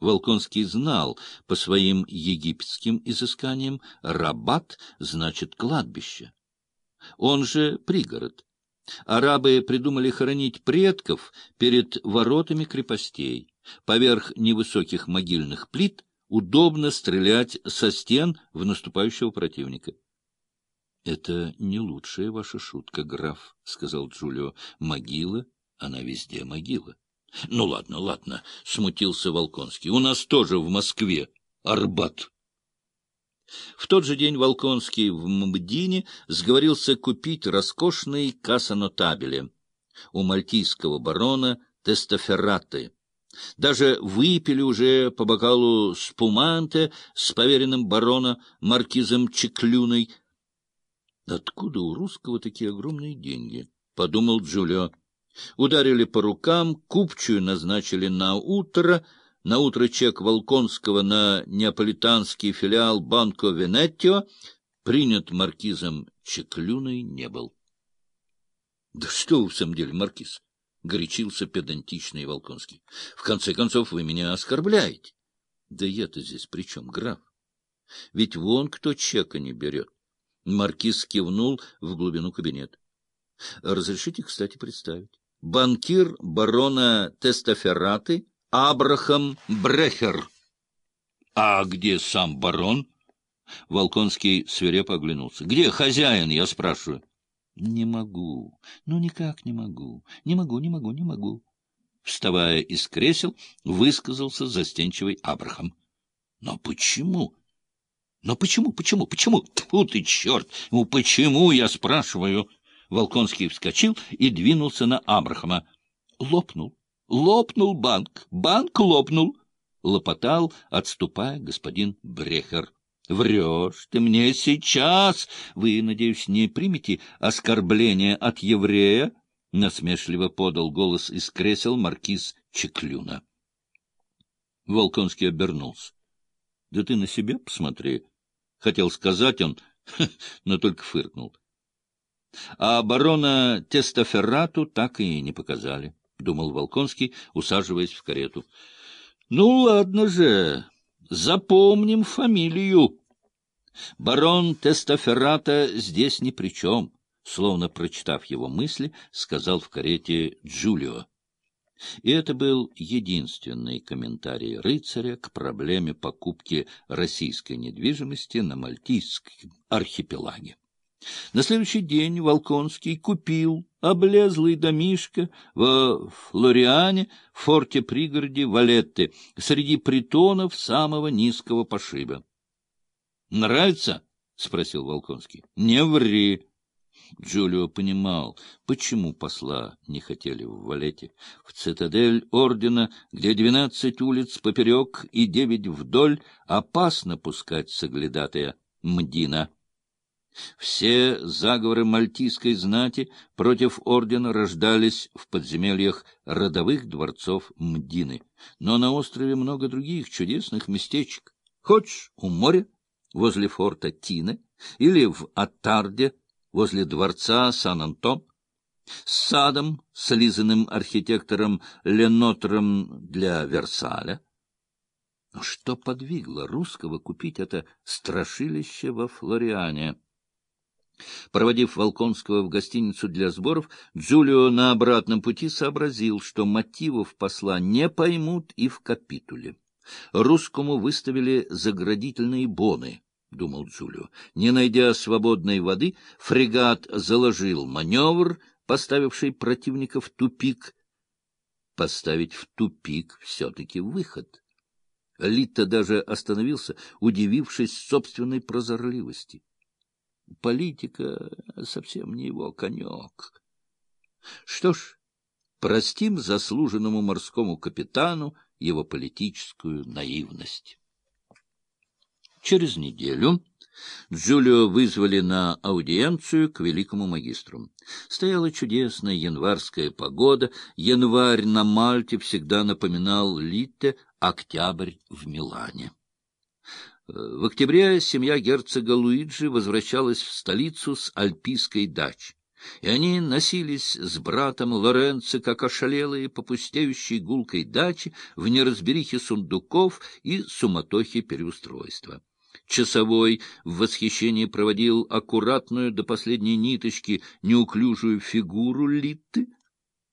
Волконский знал по своим египетским изысканиям, Рабат значит кладбище. Он же пригород. Арабы придумали хоронить предков перед воротами крепостей. Поверх невысоких могильных плит удобно стрелять со стен в наступающего противника. — Это не лучшая ваша шутка, граф, — сказал Джулио. — Могила, она везде могила. — Ну, ладно, ладно, — смутился Волконский. — У нас тоже в Москве Арбат. В тот же день Волконский в Мбдине сговорился купить роскошный кассанотабели у мальтийского барона Тестоферраты. Даже выпили уже по бокалу спуманте с поверенным барона маркизом Чеклюной. Откуда у русского такие огромные деньги? — подумал Джулио. Ударили по рукам, купчую назначили на утро, на утро чек Волконского на неаполитанский филиал Банко Венеттио принят маркизом Чеклюной не был. — Да что вы в самом деле, маркиз? — горячился педантичный Волконский. — В конце концов, вы меня оскорбляете. — Да я-то здесь при чем, граф? Ведь вон кто чека не берет. Маркиз кивнул в глубину кабинета. — Разрешите, кстати, представить банкир барона Тестоферраты Абрахам Брехер. — А где сам барон? Волконский свирепо оглянулся. — Где хозяин, я спрашиваю? — Не могу. Ну, никак не могу. Не могу, не могу, не могу. Вставая из кресел, высказался застенчивый Абрахам. — Но почему? Но почему, почему, почему? Тьфу ты, черт! Ну, почему, я спрашиваю? Волконский вскочил и двинулся на Абрахама. Лопнул, лопнул банк, банк лопнул, лопотал, отступая господин Брехер. Врешь ты мне сейчас! Вы, надеюсь, не примете оскорбление от еврея? Насмешливо подал голос из кресел маркиз Чеклюна. Волконский обернулся. — Да ты на себя посмотри. Хотел сказать он, но только фыркнул. А барона Тестоферрату так и не показали, — думал Волконский, усаживаясь в карету. — Ну, ладно же, запомним фамилию. Барон Тестоферрата здесь ни при чем, — словно прочитав его мысли, сказал в карете Джулио. И это был единственный комментарий рыцаря к проблеме покупки российской недвижимости на Мальтийском архипелаге. На следующий день Волконский купил облезлый домишко во Флориане, в форте пригороде Валетты, среди притонов самого низкого пошиба. — Нравится? — спросил Волконский. — Не ври. Джулио понимал, почему посла не хотели в Валете. В цитадель ордена, где двенадцать улиц поперек и девять вдоль, опасно пускать соглядатая Мдина. Все заговоры мальтийской знати против ордена рождались в подземельях родовых дворцов Мдины. Но на острове много других чудесных местечек. Хочешь у моря, возле форта Тины, или в Атарде, возле дворца Сан-Антон, с садом, слизанным архитектором Ленотром для Версаля. Что подвигло русского купить это страшилище во Флориане? Проводив Волконского в гостиницу для сборов, Джулио на обратном пути сообразил, что мотивов посла не поймут и в капитуле. Русскому выставили заградительные боны, — думал Джулио. Не найдя свободной воды, фрегат заложил маневр, поставивший противника в тупик. Поставить в тупик все-таки выход. Литта даже остановился, удивившись собственной прозорливости. Политика совсем не его конек. Что ж, простим заслуженному морскому капитану его политическую наивность. Через неделю Джулио вызвали на аудиенцию к великому магистру. Стояла чудесная январская погода. Январь на Мальте всегда напоминал Литте октябрь в Милане. В октябре семья герцога Луиджи возвращалась в столицу с альпийской дачи. и они носились с братом Лоренцо, как ошалелые по пустеющей гулкой даче в неразберихе сундуков и суматохе переустройства. Часовой в восхищении проводил аккуратную до последней ниточки неуклюжую фигуру Литты,